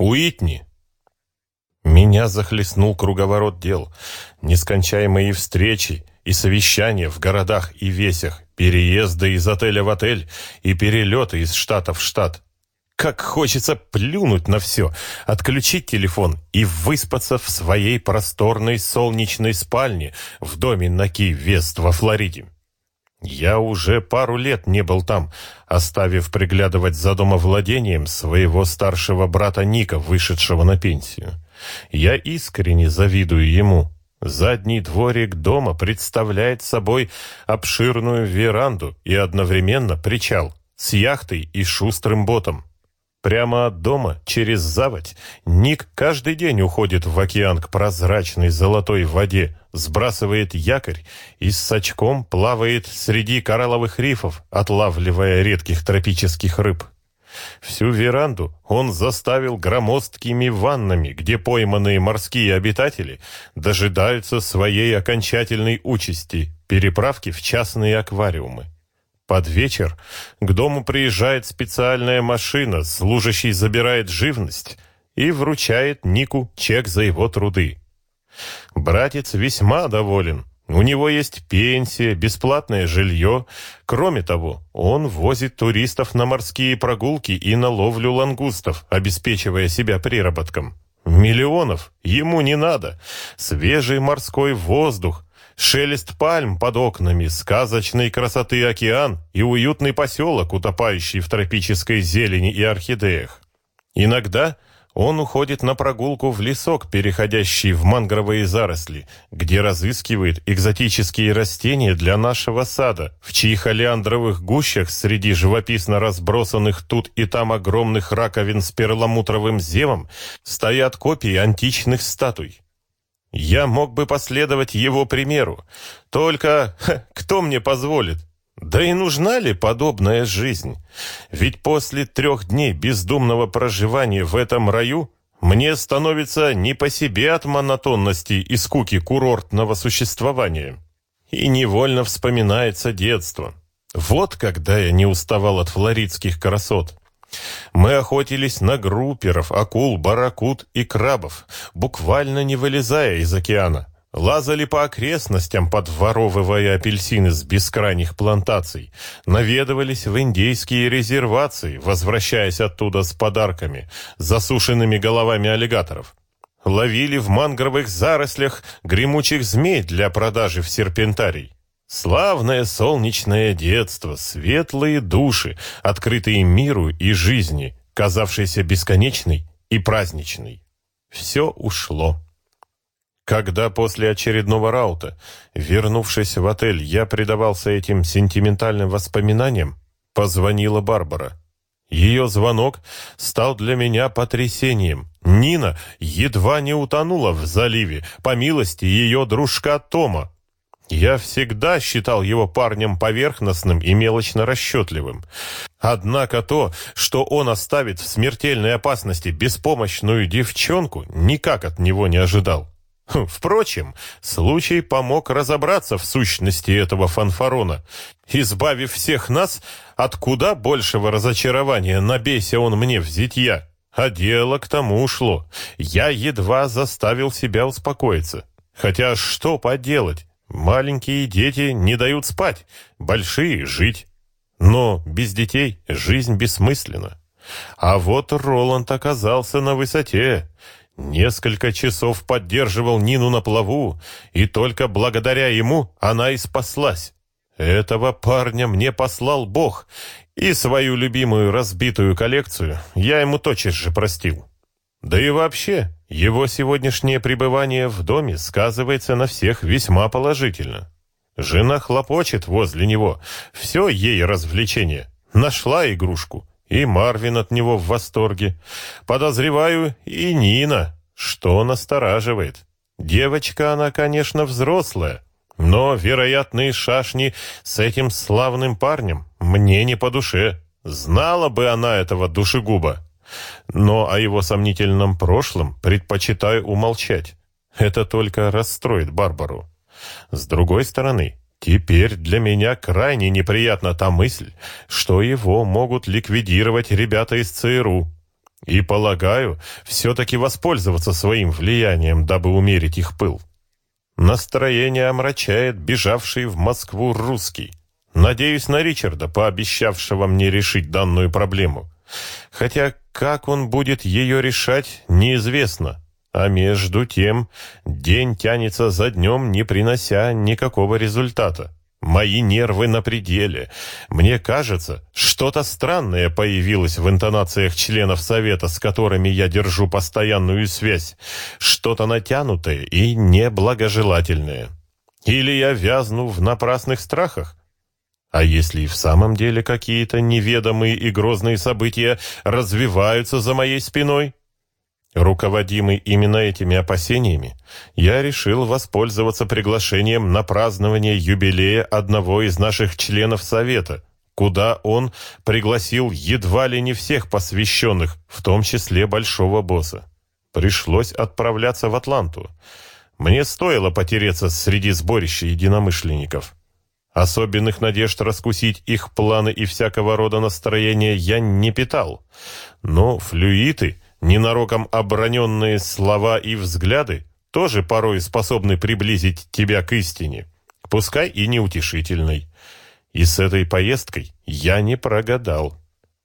Уитни. Меня захлестнул круговорот дел, нескончаемые встречи и совещания в городах и весях, переезды из отеля в отель и перелеты из штата в штат. Как хочется плюнуть на все, отключить телефон и выспаться в своей просторной солнечной спальне в доме на Ки-Вест во Флориде. Я уже пару лет не был там, оставив приглядывать за домовладением своего старшего брата Ника, вышедшего на пенсию. Я искренне завидую ему. Задний дворик дома представляет собой обширную веранду и одновременно причал с яхтой и шустрым ботом. Прямо от дома, через заводь, Ник каждый день уходит в океан к прозрачной золотой воде, сбрасывает якорь и с сачком плавает среди коралловых рифов, отлавливая редких тропических рыб. Всю веранду он заставил громоздкими ваннами, где пойманные морские обитатели дожидаются своей окончательной участи – переправки в частные аквариумы. Под вечер к дому приезжает специальная машина, служащий забирает живность и вручает Нику чек за его труды. Братец весьма доволен. У него есть пенсия, бесплатное жилье. Кроме того, он возит туристов на морские прогулки и на ловлю лангустов, обеспечивая себя приработком. Миллионов ему не надо. Свежий морской воздух, шелест пальм под окнами, сказочной красоты океан и уютный поселок, утопающий в тропической зелени и орхидеях. Иногда он уходит на прогулку в лесок, переходящий в мангровые заросли, где разыскивает экзотические растения для нашего сада, в чьих олеандровых гущах среди живописно разбросанных тут и там огромных раковин с перламутровым зевом стоят копии античных статуй. Я мог бы последовать его примеру. Только ха, кто мне позволит? Да и нужна ли подобная жизнь? Ведь после трех дней бездумного проживания в этом раю мне становится не по себе от монотонности и скуки курортного существования. И невольно вспоминается детство. Вот когда я не уставал от флоридских красот. Мы охотились на групперов, акул, барракуд и крабов, буквально не вылезая из океана. Лазали по окрестностям, подворовывая апельсины с бескрайних плантаций. Наведывались в индейские резервации, возвращаясь оттуда с подарками, засушенными головами аллигаторов. Ловили в мангровых зарослях гремучих змей для продажи в серпентарий. Славное солнечное детство, светлые души, открытые миру и жизни, казавшиеся бесконечной и праздничной. Все ушло. Когда после очередного раута, вернувшись в отель, я предавался этим сентиментальным воспоминаниям, позвонила Барбара. Ее звонок стал для меня потрясением. Нина едва не утонула в заливе, по милости ее дружка Тома. Я всегда считал его парнем поверхностным и мелочно расчетливым. Однако то, что он оставит в смертельной опасности беспомощную девчонку, никак от него не ожидал. Хм, впрочем, случай помог разобраться в сущности этого фанфарона, избавив всех нас от куда большего разочарования, набейся он мне в зитья. А дело к тому ушло. Я едва заставил себя успокоиться. Хотя что поделать? Маленькие дети не дают спать, большие — жить. Но без детей жизнь бессмысленна. А вот Роланд оказался на высоте. Несколько часов поддерживал Нину на плаву, и только благодаря ему она и спаслась. Этого парня мне послал Бог, и свою любимую разбитую коллекцию я ему тотчас же простил. Да и вообще, его сегодняшнее пребывание в доме сказывается на всех весьма положительно. Жена хлопочет возле него, все ей развлечение. Нашла игрушку, и Марвин от него в восторге. Подозреваю, и Нина, что настораживает. Девочка она, конечно, взрослая, но вероятные шашни с этим славным парнем мне не по душе. Знала бы она этого душегуба. Но о его сомнительном прошлом предпочитаю умолчать. Это только расстроит Барбару. С другой стороны, теперь для меня крайне неприятна та мысль, что его могут ликвидировать ребята из ЦРУ. И, полагаю, все-таки воспользоваться своим влиянием, дабы умерить их пыл. Настроение омрачает бежавший в Москву русский. Надеюсь на Ричарда, пообещавшего мне решить данную проблему. Хотя как он будет ее решать, неизвестно. А между тем день тянется за днем, не принося никакого результата. Мои нервы на пределе. Мне кажется, что-то странное появилось в интонациях членов Совета, с которыми я держу постоянную связь. Что-то натянутое и неблагожелательное. Или я вязну в напрасных страхах? А если и в самом деле какие-то неведомые и грозные события развиваются за моей спиной? Руководимый именно этими опасениями, я решил воспользоваться приглашением на празднование юбилея одного из наших членов Совета, куда он пригласил едва ли не всех посвященных, в том числе большого босса. Пришлось отправляться в Атланту. Мне стоило потереться среди сборища единомышленников. Особенных надежд раскусить их планы и всякого рода настроения я не питал. Но флюиты Ненароком оброненные слова и взгляды тоже порой способны приблизить тебя к истине, пускай и неутешительной. И с этой поездкой я не прогадал.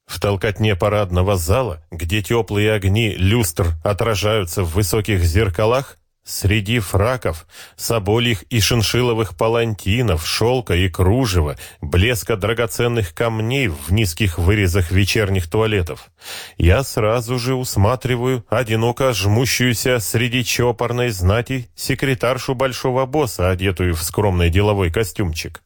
В толкотне парадного зала, где теплые огни люстр отражаются в высоких зеркалах, Среди фраков, собольих и шиншиловых палантинов, шелка и кружева, блеска драгоценных камней в низких вырезах вечерних туалетов, я сразу же усматриваю одиноко жмущуюся среди чопорной знати секретаршу большого босса, одетую в скромный деловой костюмчик.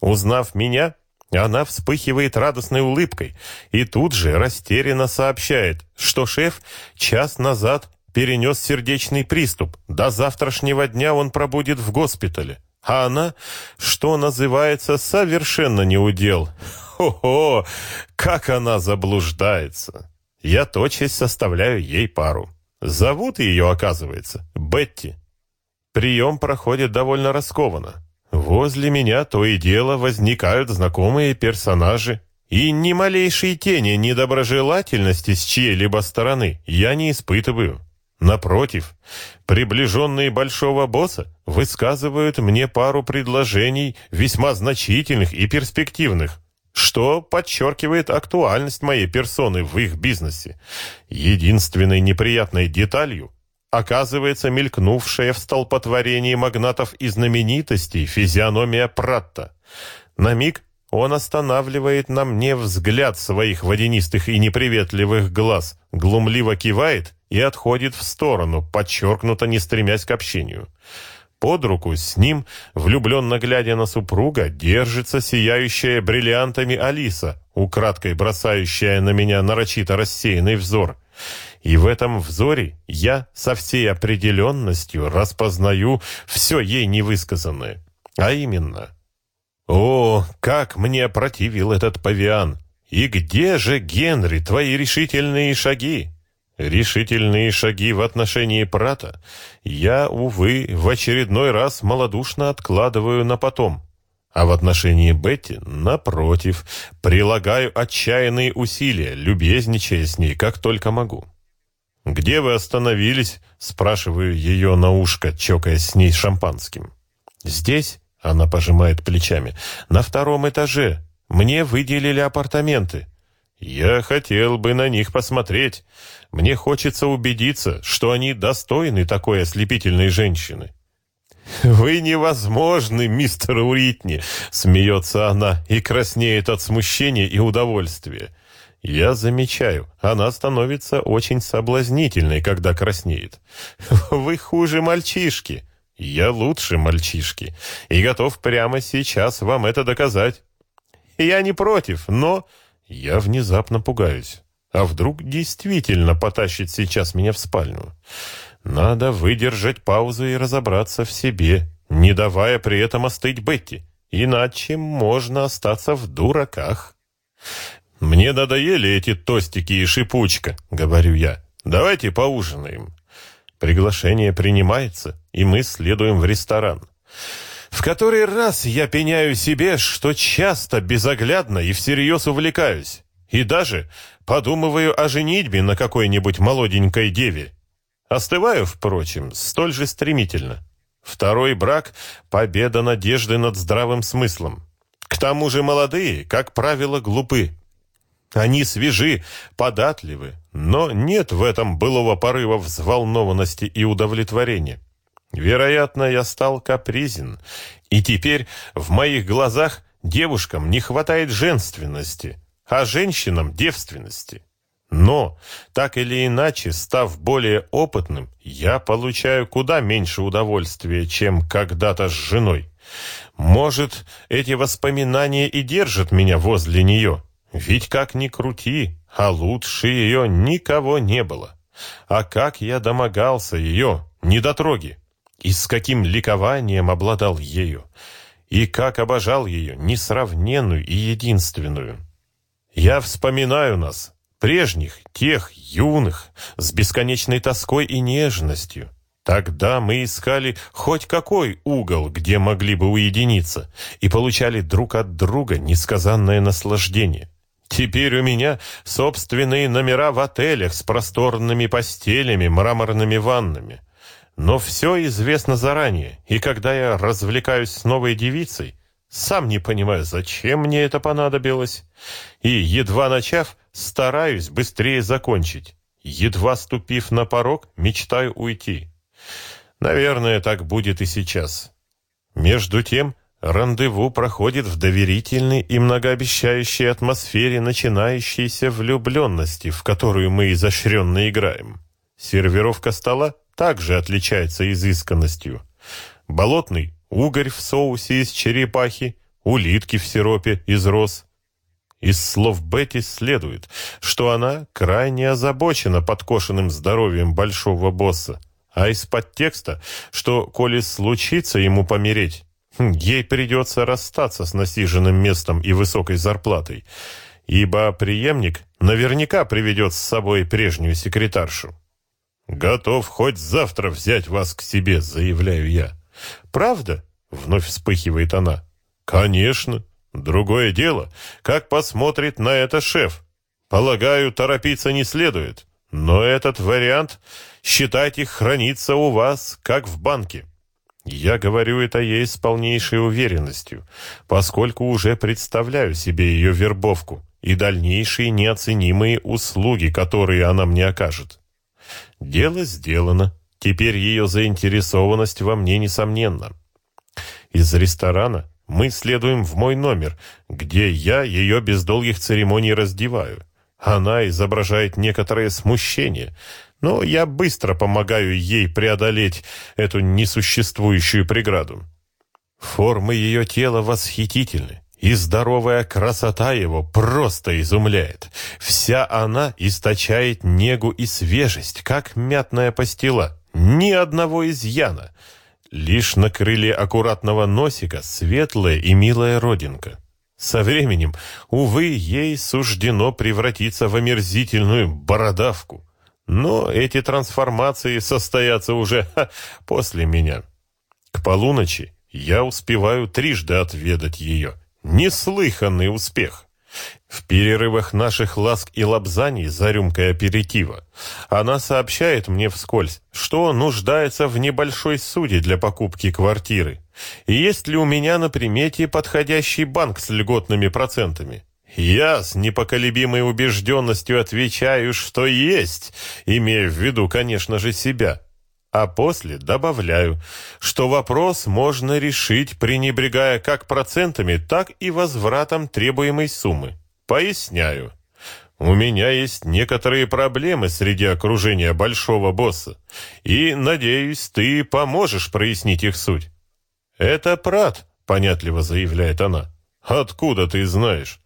Узнав меня, она вспыхивает радостной улыбкой и тут же растерянно сообщает, что шеф час назад перенес сердечный приступ. До завтрашнего дня он пробудет в госпитале. А она, что называется, совершенно не удел. Хо-хо, как она заблуждается. Я тотчас составляю ей пару. Зовут ее, оказывается, Бетти. Прием проходит довольно раскованно. Возле меня то и дело возникают знакомые персонажи, и ни малейшей тени недоброжелательности с чьей-либо стороны я не испытываю. Напротив, приближенные большого босса высказывают мне пару предложений весьма значительных и перспективных, что подчеркивает актуальность моей персоны в их бизнесе. Единственной неприятной деталью оказывается мелькнувшая в столпотворении магнатов и знаменитостей физиономия Пратта. На миг он останавливает на мне взгляд своих водянистых и неприветливых глаз, глумливо кивает и отходит в сторону, подчеркнуто не стремясь к общению. Под руку с ним, влюбленно глядя на супруга, держится сияющая бриллиантами Алиса, украдкой бросающая на меня нарочито рассеянный взор. И в этом взоре я со всей определенностью распознаю все ей невысказанное. А именно, «О, как мне противил этот павиан! И где же, Генри, твои решительные шаги?» Решительные шаги в отношении Прата я, увы, в очередной раз малодушно откладываю на потом. А в отношении Бетти, напротив, прилагаю отчаянные усилия, любезничая с ней, как только могу. «Где вы остановились?» — спрашиваю ее на ушко, чокаясь с ней шампанским. «Здесь?» — она пожимает плечами. «На втором этаже. Мне выделили апартаменты». «Я хотел бы на них посмотреть. Мне хочется убедиться, что они достойны такой ослепительной женщины». «Вы невозможны, мистер Уитни!» — смеется она и краснеет от смущения и удовольствия. Я замечаю, она становится очень соблазнительной, когда краснеет. «Вы хуже мальчишки!» «Я лучше мальчишки и готов прямо сейчас вам это доказать». «Я не против, но...» Я внезапно пугаюсь. А вдруг действительно потащит сейчас меня в спальню? Надо выдержать паузу и разобраться в себе, не давая при этом остыть Бетти. Иначе можно остаться в дураках. «Мне надоели эти тостики и шипучка», — говорю я. «Давайте поужинаем». Приглашение принимается, и мы следуем в ресторан. В который раз я пеняю себе, что часто безоглядно и всерьез увлекаюсь. И даже подумываю о женитьбе на какой-нибудь молоденькой деве. Остываю, впрочем, столь же стремительно. Второй брак — победа надежды над здравым смыслом. К тому же молодые, как правило, глупы. Они свежи, податливы, но нет в этом былого порыва взволнованности и удовлетворения. Вероятно, я стал капризен, и теперь в моих глазах девушкам не хватает женственности, а женщинам – девственности. Но, так или иначе, став более опытным, я получаю куда меньше удовольствия, чем когда-то с женой. Может, эти воспоминания и держат меня возле нее. Ведь как ни крути, а лучше ее никого не было. А как я домогался ее, недотроги, и с каким ликованием обладал ею, и как обожал ее, несравненную и единственную. Я вспоминаю нас, прежних, тех, юных, с бесконечной тоской и нежностью. Тогда мы искали хоть какой угол, где могли бы уединиться, и получали друг от друга несказанное наслаждение. Теперь у меня собственные номера в отелях с просторными постелями, мраморными ваннами. Но все известно заранее, и когда я развлекаюсь с новой девицей, сам не понимаю, зачем мне это понадобилось. И, едва начав, стараюсь быстрее закончить. Едва ступив на порог, мечтаю уйти. Наверное, так будет и сейчас. Между тем, рандеву проходит в доверительной и многообещающей атмосфере начинающейся влюбленности, в которую мы изощренно играем. Сервировка стола также отличается изысканностью. Болотный угорь в соусе из черепахи, улитки в сиропе из роз. Из слов Бетти следует, что она крайне озабочена подкошенным здоровьем большого босса, а из подтекста, что, коли случится ему помереть, хм, ей придется расстаться с насиженным местом и высокой зарплатой, ибо преемник наверняка приведет с собой прежнюю секретаршу. «Готов хоть завтра взять вас к себе», — заявляю я. «Правда?» — вновь вспыхивает она. «Конечно. Другое дело, как посмотрит на это шеф. Полагаю, торопиться не следует, но этот вариант, считайте, хранится у вас, как в банке». Я говорю это ей с полнейшей уверенностью, поскольку уже представляю себе ее вербовку и дальнейшие неоценимые услуги, которые она мне окажет. Дело сделано. Теперь ее заинтересованность во мне несомненна. Из ресторана мы следуем в мой номер, где я ее без долгих церемоний раздеваю. Она изображает некоторое смущение, но я быстро помогаю ей преодолеть эту несуществующую преграду. Формы ее тела восхитительны, и здоровая красота его просто изумляет. Вся она источает негу и свежесть, как мятная пастила. Ни одного изъяна. Лишь на крыле аккуратного носика светлая и милая родинка. Со временем, увы, ей суждено превратиться в омерзительную бородавку. Но эти трансформации состоятся уже ха, после меня. К полуночи я успеваю трижды отведать ее – Неслыханный успех. В перерывах наших ласк и лапзаний за рюмкой аперитива она сообщает мне вскользь, что нуждается в небольшой суде для покупки квартиры. Есть ли у меня на примете подходящий банк с льготными процентами? Я с непоколебимой убежденностью отвечаю, что есть, имея в виду, конечно же, себя а после добавляю, что вопрос можно решить, пренебрегая как процентами, так и возвратом требуемой суммы. Поясняю. У меня есть некоторые проблемы среди окружения большого босса, и, надеюсь, ты поможешь прояснить их суть. «Это Прат», — понятливо заявляет она. «Откуда ты знаешь?»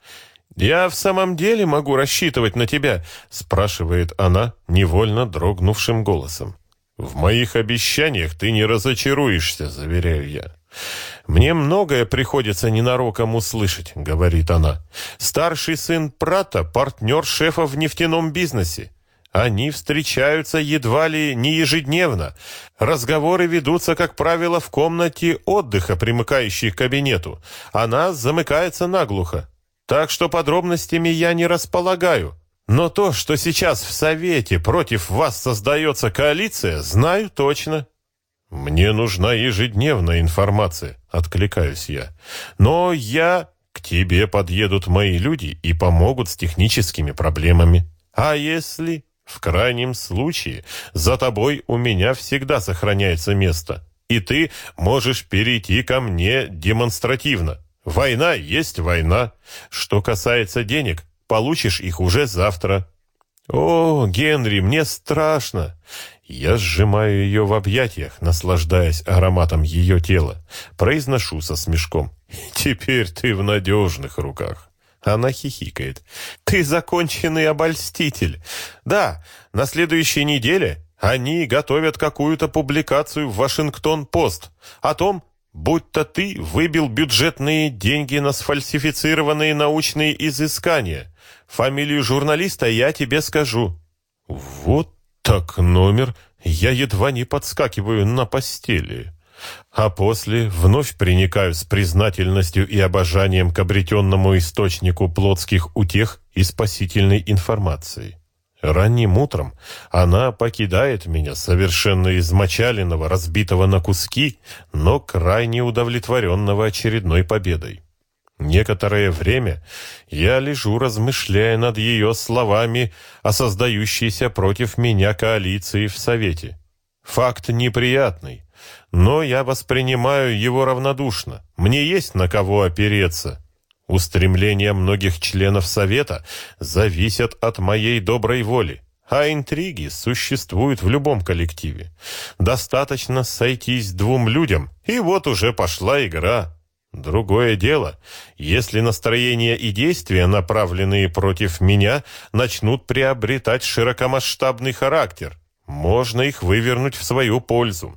«Я в самом деле могу рассчитывать на тебя?» — спрашивает она невольно дрогнувшим голосом. «В моих обещаниях ты не разочаруешься», — заверяю я. «Мне многое приходится ненароком услышать», — говорит она. «Старший сын Прата — партнер шефа в нефтяном бизнесе. Они встречаются едва ли не ежедневно. Разговоры ведутся, как правило, в комнате отдыха, примыкающей к кабинету. Она замыкается наглухо. Так что подробностями я не располагаю. Но то, что сейчас в Совете против вас создается коалиция, знаю точно. Мне нужна ежедневная информация, откликаюсь я. Но я... К тебе подъедут мои люди и помогут с техническими проблемами. А если... В крайнем случае, за тобой у меня всегда сохраняется место, и ты можешь перейти ко мне демонстративно. Война есть война. Что касается денег, получишь их уже завтра. О, Генри, мне страшно. Я сжимаю ее в объятиях, наслаждаясь ароматом ее тела. Произношу со смешком. Теперь ты в надежных руках. Она хихикает. «Ты законченный обольститель. Да, на следующей неделе они готовят какую-то публикацию в Вашингтон-Пост о том, будто ты выбил бюджетные деньги на сфальсифицированные научные изыскания. Фамилию журналиста я тебе скажу». «Вот так номер. Я едва не подскакиваю на постели» а после вновь приникаю с признательностью и обожанием к обретенному источнику плотских утех и спасительной информации. Ранним утром она покидает меня, совершенно измочаленного, разбитого на куски, но крайне удовлетворенного очередной победой. Некоторое время я лежу, размышляя над ее словами о создающейся против меня коалиции в Совете. Факт неприятный, но я воспринимаю его равнодушно. Мне есть на кого опереться. Устремления многих членов Совета зависят от моей доброй воли, а интриги существуют в любом коллективе. Достаточно сойтись двум людям, и вот уже пошла игра. Другое дело, если настроения и действия, направленные против меня, начнут приобретать широкомасштабный характер, можно их вывернуть в свою пользу.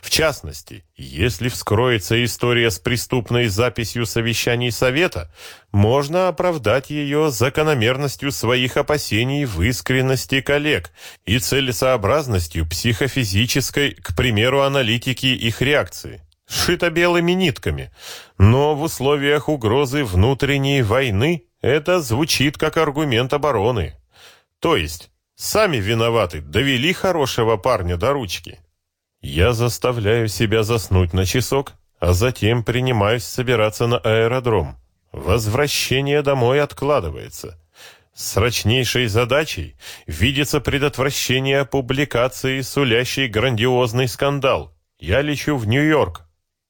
В частности, если вскроется история с преступной записью совещаний Совета, можно оправдать ее закономерностью своих опасений в искренности коллег и целесообразностью психофизической, к примеру, аналитики их реакции. Шито белыми нитками, но в условиях угрозы внутренней войны это звучит как аргумент обороны. То есть, сами виноваты, довели хорошего парня до ручки. Я заставляю себя заснуть на часок, а затем принимаюсь собираться на аэродром. Возвращение домой откладывается. Срочнейшей задачей видится предотвращение публикации, сулящей грандиозный скандал. Я лечу в Нью-Йорк.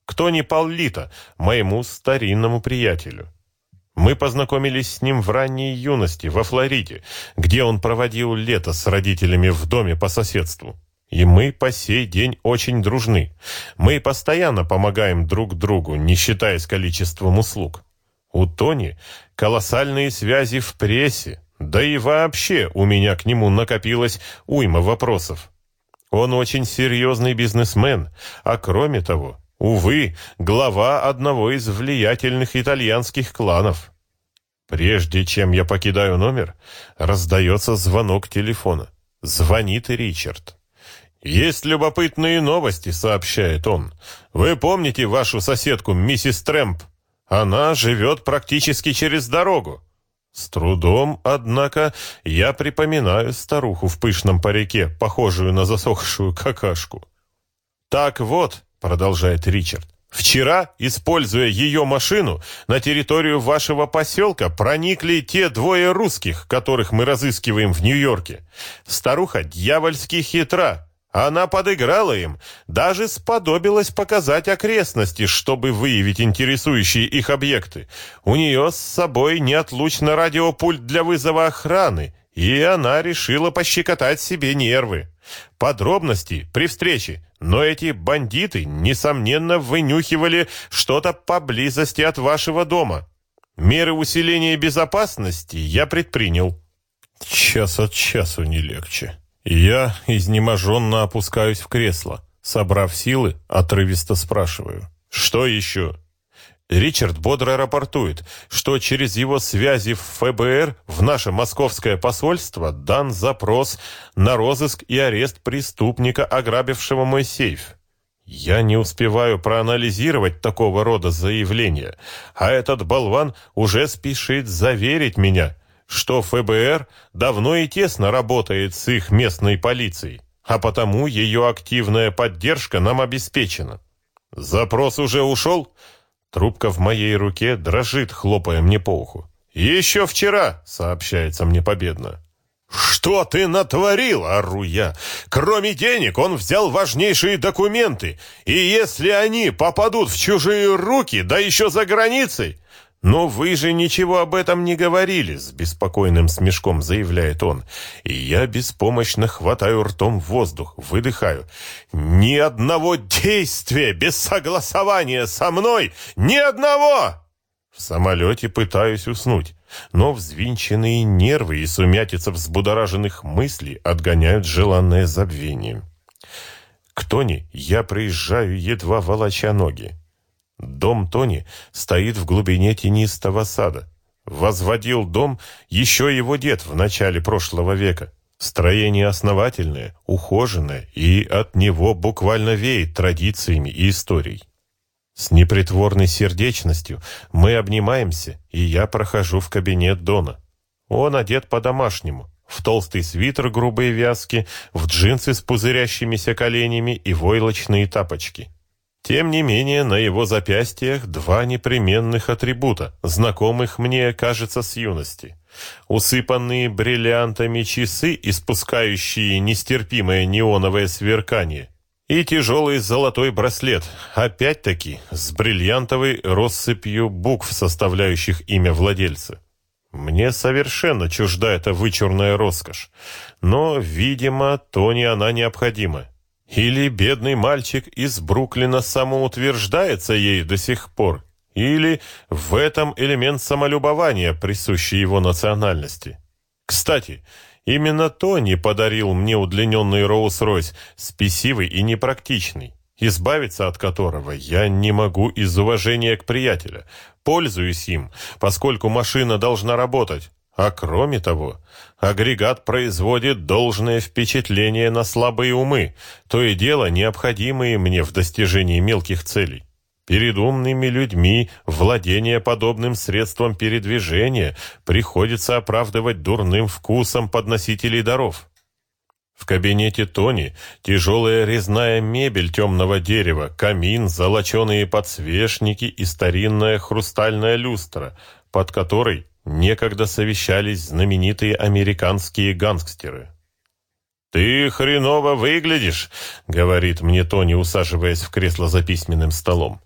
К Тони Паллита, моему старинному приятелю. Мы познакомились с ним в ранней юности, во Флориде, где он проводил лето с родителями в доме по соседству. И мы по сей день очень дружны. Мы постоянно помогаем друг другу, не считаясь количеством услуг. У Тони колоссальные связи в прессе, да и вообще у меня к нему накопилось уйма вопросов. Он очень серьезный бизнесмен, а кроме того, увы, глава одного из влиятельных итальянских кланов. Прежде чем я покидаю номер, раздается звонок телефона. Звонит Ричард. «Есть любопытные новости», — сообщает он. «Вы помните вашу соседку, миссис Трэмп? Она живет практически через дорогу». С трудом, однако, я припоминаю старуху в пышном парике, похожую на засохшую какашку. «Так вот», — продолжает Ричард, Вчера, используя ее машину, на территорию вашего поселка проникли те двое русских, которых мы разыскиваем в Нью-Йорке. Старуха дьявольски хитра, она подыграла им, даже сподобилась показать окрестности, чтобы выявить интересующие их объекты. У нее с собой неотлучно радиопульт для вызова охраны, и она решила пощекотать себе нервы. Подробности при встрече, но эти бандиты, несомненно, вынюхивали что-то поблизости от вашего дома. Меры усиления безопасности я предпринял. Час от часу не легче. Я изнеможенно опускаюсь в кресло. Собрав силы, отрывисто спрашиваю. «Что еще?» Ричард бодро рапортует, что через его связи в ФБР в наше московское посольство дан запрос на розыск и арест преступника, ограбившего мой сейф. Я не успеваю проанализировать такого рода заявления, а этот болван уже спешит заверить меня, что ФБР давно и тесно работает с их местной полицией, а потому ее активная поддержка нам обеспечена. Запрос уже ушел? Трубка в моей руке дрожит, хлопая мне по уху. «Еще вчера», — сообщается мне победно. «Что ты натворил?» – ору я. «Кроме денег он взял важнейшие документы, и если они попадут в чужие руки, да еще за границей...» «Но вы же ничего об этом не говорили», – с беспокойным смешком заявляет он. И я беспомощно хватаю ртом воздух, выдыхаю. «Ни одного действия без согласования со мной! Ни одного!» В самолете пытаюсь уснуть, но взвинченные нервы и сумятица взбудораженных мыслей отгоняют желанное забвение. К Тони я приезжаю, едва волоча ноги. Дом Тони стоит в глубине тенистого сада. Возводил дом еще его дед в начале прошлого века. Строение основательное, ухоженное, и от него буквально веет традициями и историей. С непритворной сердечностью мы обнимаемся, и я прохожу в кабинет Дона. Он одет по-домашнему, в толстый свитер грубой вязки, в джинсы с пузырящимися коленями и войлочные тапочки. Тем не менее, на его запястьях два непременных атрибута, знакомых мне, кажется, с юности. Усыпанные бриллиантами часы, испускающие нестерпимое неоновое сверкание – и тяжелый золотой браслет, опять-таки с бриллиантовой россыпью букв, составляющих имя владельца. Мне совершенно чужда эта вычурная роскошь, но, видимо, Тони она необходима. Или бедный мальчик из Бруклина самоутверждается ей до сих пор, или в этом элемент самолюбования, присущий его национальности. Кстати, Именно Тони подарил мне удлиненный Роуз-Ройс, спесивый и непрактичный, избавиться от которого я не могу из уважения к приятеля. Пользуюсь им, поскольку машина должна работать. А кроме того, агрегат производит должное впечатление на слабые умы, то и дело необходимые мне в достижении мелких целей. Перед умными людьми владение подобным средством передвижения приходится оправдывать дурным вкусом подносителей даров. В кабинете Тони тяжелая резная мебель темного дерева, камин, золоченые подсвечники и старинная хрустальная люстра, под которой некогда совещались знаменитые американские гангстеры. «Ты хреново выглядишь», — говорит мне Тони, усаживаясь в кресло за письменным столом.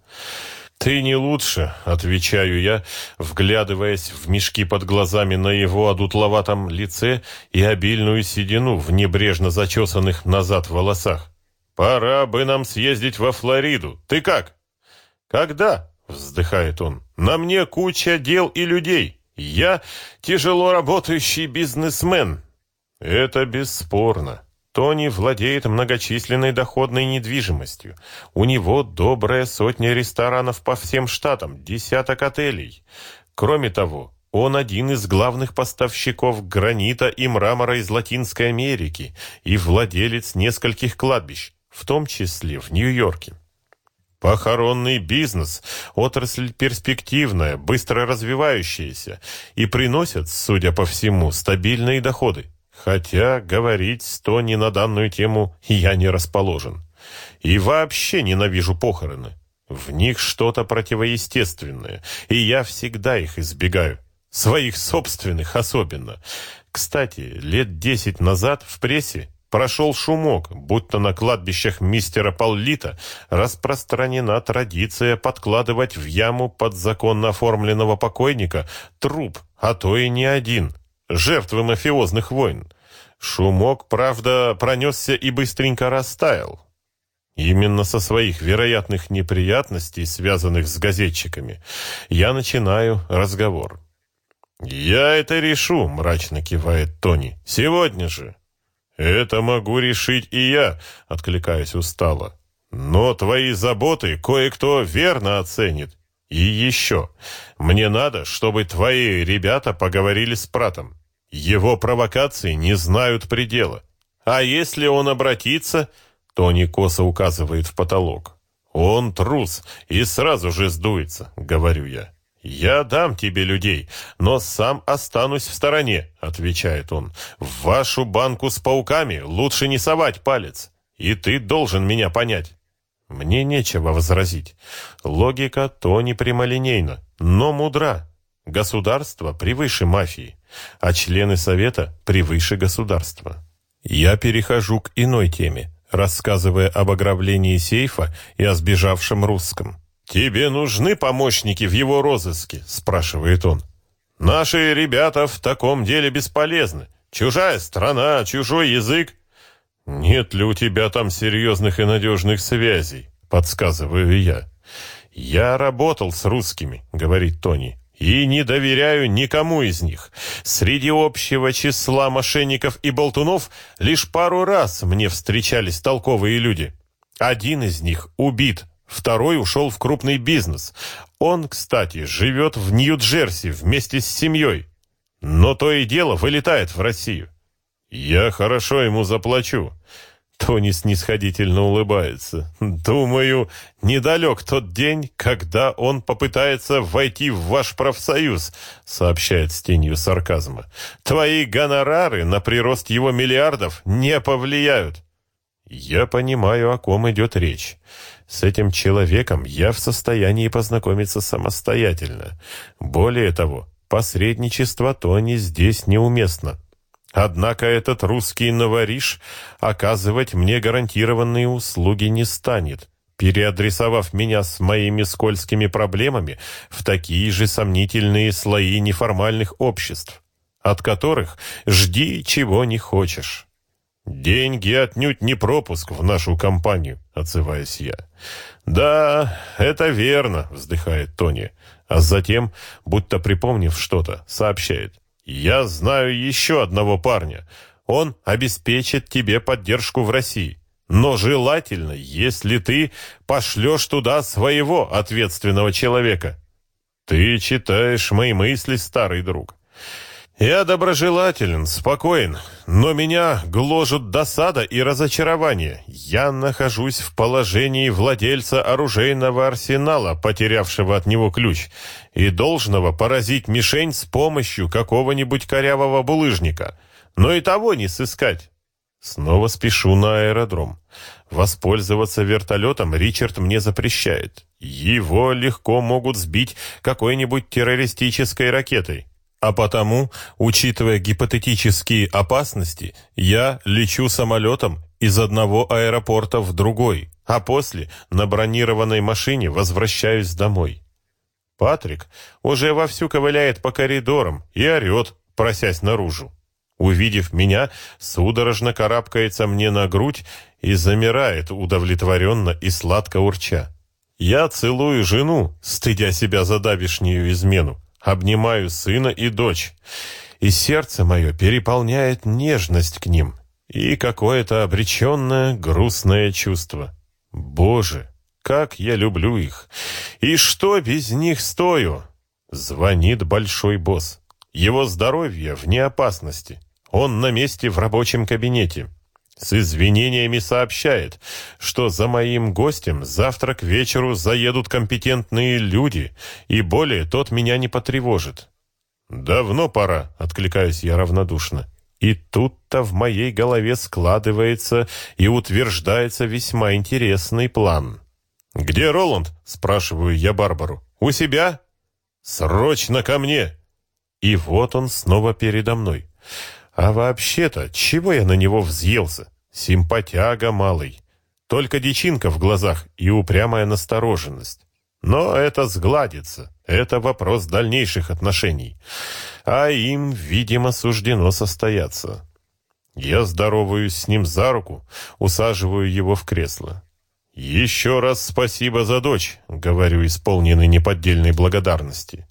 «Ты не лучше», — отвечаю я, вглядываясь в мешки под глазами на его одутловатом лице и обильную седину в небрежно зачесанных назад волосах. «Пора бы нам съездить во Флориду. Ты как?» «Когда?» — вздыхает он. «На мне куча дел и людей. Я тяжело работающий бизнесмен». «Это бесспорно. Тони владеет многочисленной доходной недвижимостью. У него добрая сотня ресторанов по всем штатам, десяток отелей. Кроме того, он один из главных поставщиков гранита и мрамора из Латинской Америки и владелец нескольких кладбищ, в том числе в Нью-Йорке. Похоронный бизнес – отрасль перспективная, быстро развивающаяся и приносит, судя по всему, стабильные доходы. Хотя говорить с Тони на данную тему я не расположен. И вообще ненавижу похороны. В них что-то противоестественное, и я всегда их избегаю. Своих собственных особенно. Кстати, лет десять назад в прессе прошел шумок, будто на кладбищах мистера Паллита распространена традиция подкладывать в яму под законно оформленного покойника труп, а то и не один – жертвы мафиозных войн. Шумок, правда, пронесся и быстренько растаял. Именно со своих вероятных неприятностей, связанных с газетчиками, я начинаю разговор. «Я это решу», — мрачно кивает Тони. «Сегодня же». «Это могу решить и я», — откликаюсь устало. «Но твои заботы кое-кто верно оценит. И еще, мне надо, чтобы твои ребята поговорили с Пратом. Его провокации не знают предела. А если он обратится, Тони косо указывает в потолок. Он трус и сразу же сдуется, говорю я. «Я дам тебе людей, но сам останусь в стороне», — отвечает он. «В вашу банку с пауками лучше не совать палец, и ты должен меня понять». Мне нечего возразить. Логика то не прямолинейна, но мудра. Государство превыше мафии, а члены Совета превыше государства. Я перехожу к иной теме, рассказывая об ограблении сейфа и о сбежавшем русском. «Тебе нужны помощники в его розыске?» – спрашивает он. «Наши ребята в таком деле бесполезны. Чужая страна, чужой язык. «Нет ли у тебя там серьезных и надежных связей?» — подсказываю я. «Я работал с русскими», — говорит Тони, — «и не доверяю никому из них. Среди общего числа мошенников и болтунов лишь пару раз мне встречались толковые люди. Один из них убит, второй ушел в крупный бизнес. Он, кстати, живет в Нью-Джерси вместе с семьей. Но то и дело вылетает в Россию. «Я хорошо ему заплачу». Тони снисходительно улыбается. «Думаю, недалек тот день, когда он попытается войти в ваш профсоюз», сообщает с тенью сарказма. «Твои гонорары на прирост его миллиардов не повлияют». Я понимаю, о ком идет речь. С этим человеком я в состоянии познакомиться самостоятельно. Более того, посредничество Тони здесь неуместно. Однако этот русский новориш оказывать мне гарантированные услуги не станет, переадресовав меня с моими скользкими проблемами в такие же сомнительные слои неформальных обществ, от которых жди чего не хочешь. «Деньги отнюдь не пропуск в нашу компанию», — отзываюсь я. «Да, это верно», — вздыхает Тони, а затем, будто припомнив что-то, сообщает. «Я знаю еще одного парня. Он обеспечит тебе поддержку в России. Но желательно, если ты пошлешь туда своего ответственного человека». «Ты читаешь мои мысли, старый друг». «Я доброжелателен, спокоен, но меня гложут досада и разочарование. Я нахожусь в положении владельца оружейного арсенала, потерявшего от него ключ, и должного поразить мишень с помощью какого-нибудь корявого булыжника. Но и того не сыскать». Снова спешу на аэродром. Воспользоваться вертолетом Ричард мне запрещает. Его легко могут сбить какой-нибудь террористической ракетой. А потому, учитывая гипотетические опасности, я лечу самолетом из одного аэропорта в другой, а после на бронированной машине возвращаюсь домой. Патрик уже вовсю ковыляет по коридорам и орет, просясь наружу. Увидев меня, судорожно карабкается мне на грудь и замирает удовлетворенно и сладко урча. Я целую жену, стыдя себя за давишнюю измену обнимаю сына и дочь, и сердце мое переполняет нежность к ним и какое-то обреченное грустное чувство. Боже, как я люблю их! И что без них стою? Звонит большой босс. Его здоровье вне опасности. Он на месте в рабочем кабинете. С извинениями сообщает, что за моим гостем завтра к вечеру заедут компетентные люди, и более тот меня не потревожит. «Давно пора», — откликаюсь я равнодушно. И тут-то в моей голове складывается и утверждается весьма интересный план. «Где Роланд?» — спрашиваю я Барбару. «У себя?» «Срочно ко мне!» И вот он снова передо мной. А вообще-то, чего я на него взъелся? Симпатяга малый. Только дичинка в глазах и упрямая настороженность. Но это сгладится. Это вопрос дальнейших отношений. А им, видимо, суждено состояться. Я здороваюсь с ним за руку, усаживаю его в кресло. «Еще раз спасибо за дочь», — говорю, исполненный неподдельной благодарности.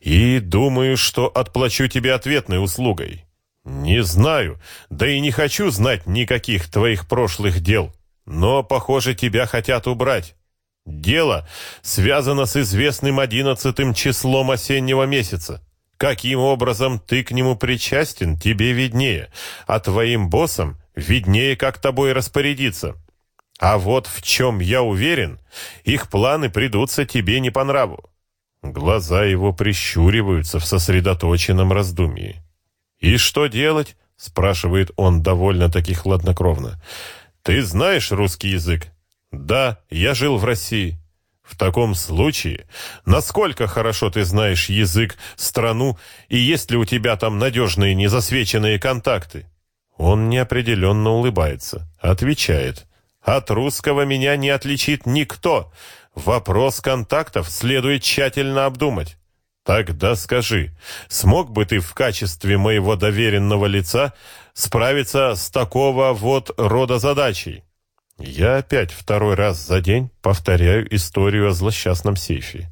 «И думаю, что отплачу тебе ответной услугой. «Не знаю, да и не хочу знать никаких твоих прошлых дел. Но, похоже, тебя хотят убрать. Дело связано с известным одиннадцатым числом осеннего месяца. Каким образом ты к нему причастен, тебе виднее, а твоим боссам виднее, как тобой распорядиться. А вот в чем я уверен, их планы придутся тебе не по нраву. Глаза его прищуриваются в сосредоточенном раздумье. «И что делать?» — спрашивает он довольно-таки хладнокровно. «Ты знаешь русский язык?» «Да, я жил в России». В таком случае, насколько хорошо ты знаешь язык, страну, и есть ли у тебя там надежные незасвеченные контакты? Он неопределенно улыбается, отвечает. От русского меня не отличит никто. Вопрос контактов следует тщательно обдумать. Тогда скажи, смог бы ты в качестве моего доверенного лица справиться с такого вот рода задачей? Я опять второй раз за день повторяю историю о злосчастном сейфе.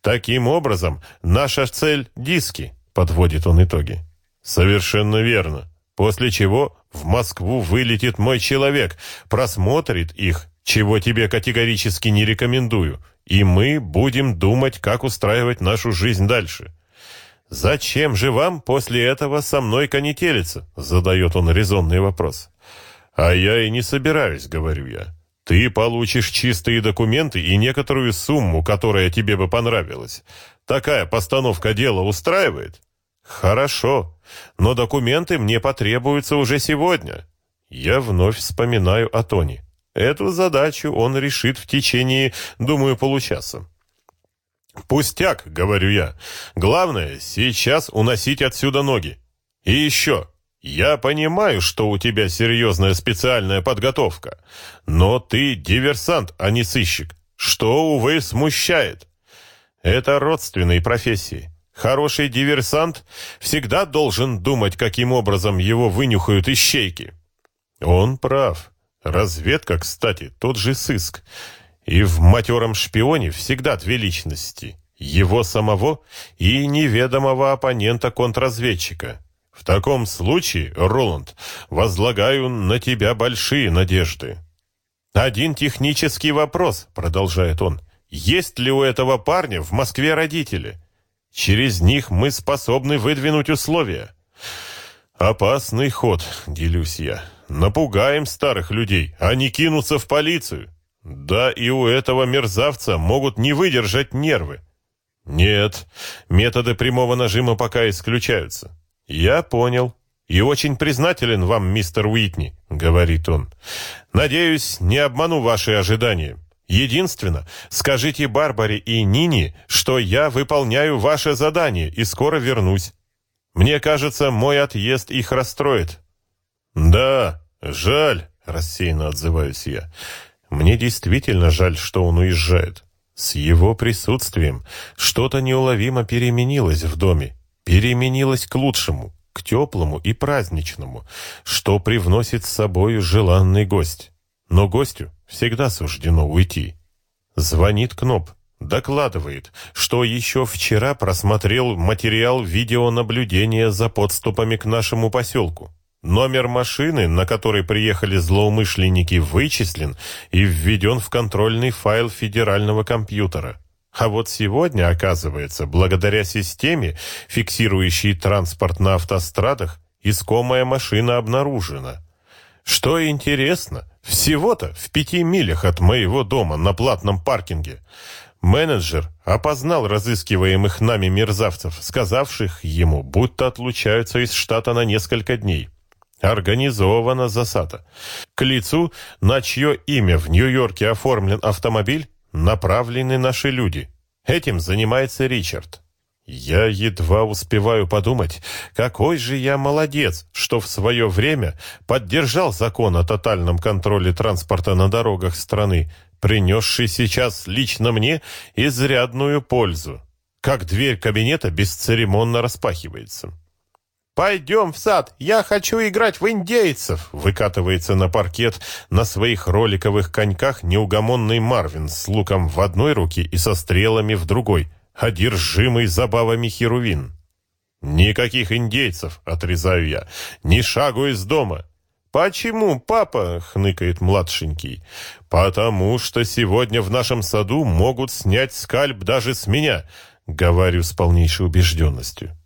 Таким образом, наша цель — диски, подводит он итоги. Совершенно верно. После чего в Москву вылетит мой человек, просмотрит их, чего тебе категорически не рекомендую, и мы будем думать, как устраивать нашу жизнь дальше. «Зачем же вам после этого со мной конетелиться?» — задает он резонный вопрос. «А я и не собираюсь», — говорю я. «Ты получишь чистые документы и некоторую сумму, которая тебе бы понравилась. Такая постановка дела устраивает?» «Хорошо, но документы мне потребуются уже сегодня». Я вновь вспоминаю о Тони. Эту задачу он решит в течение, думаю, получаса. «Пустяк», — говорю я. «Главное, сейчас уносить отсюда ноги. И еще, «Я понимаю, что у тебя серьезная специальная подготовка, но ты диверсант, а не сыщик, что, увы, смущает. Это родственные профессии. Хороший диверсант всегда должен думать, каким образом его вынюхают ищейки». Он прав. Разведка, кстати, тот же сыск. И в матером шпионе всегда две личности. Его самого и неведомого оппонента-контрразведчика. В таком случае, Роланд, возлагаю на тебя большие надежды. Один технический вопрос, продолжает он. Есть ли у этого парня в Москве родители? Через них мы способны выдвинуть условия. Опасный ход, делюсь я. Напугаем старых людей, не кинутся в полицию. Да и у этого мерзавца могут не выдержать нервы. Нет, методы прямого нажима пока исключаются. «Я понял. И очень признателен вам, мистер Уитни», — говорит он. «Надеюсь, не обману ваши ожидания. Единственно, скажите Барбаре и Нине, что я выполняю ваше задание и скоро вернусь. Мне кажется, мой отъезд их расстроит». «Да, жаль», — рассеянно отзываюсь я. «Мне действительно жаль, что он уезжает. С его присутствием что-то неуловимо переменилось в доме, переменилось к лучшему, к теплому и праздничному, что привносит с собой желанный гость. Но гостю всегда суждено уйти. Звонит Кноп, докладывает, что еще вчера просмотрел материал видеонаблюдения за подступами к нашему поселку. Номер машины, на которой приехали злоумышленники, вычислен и введен в контрольный файл федерального компьютера. А вот сегодня, оказывается, благодаря системе, фиксирующей транспорт на автострадах, искомая машина обнаружена. Что интересно, всего-то в пяти милях от моего дома на платном паркинге. Менеджер опознал разыскиваемых нами мерзавцев, сказавших ему, будто отлучаются из штата на несколько дней. Организована засада. К лицу, на чье имя в Нью-Йорке оформлен автомобиль, направлены наши люди. Этим занимается Ричард. Я едва успеваю подумать, какой же я молодец, что в свое время поддержал закон о тотальном контроле транспорта на дорогах страны, принесший сейчас лично мне изрядную пользу. Как дверь кабинета бесцеремонно распахивается. «Пойдем в сад, я хочу играть в индейцев!» Выкатывается на паркет на своих роликовых коньках неугомонный Марвин с луком в одной руке и со стрелами в другой, одержимый забавами Херувин. «Никаких индейцев!» — отрезаю я. «Ни шагу из дома!» «Почему, папа?» — хныкает младшенький. «Потому что сегодня в нашем саду могут снять скальп даже с меня», — говорю с полнейшей убежденностью.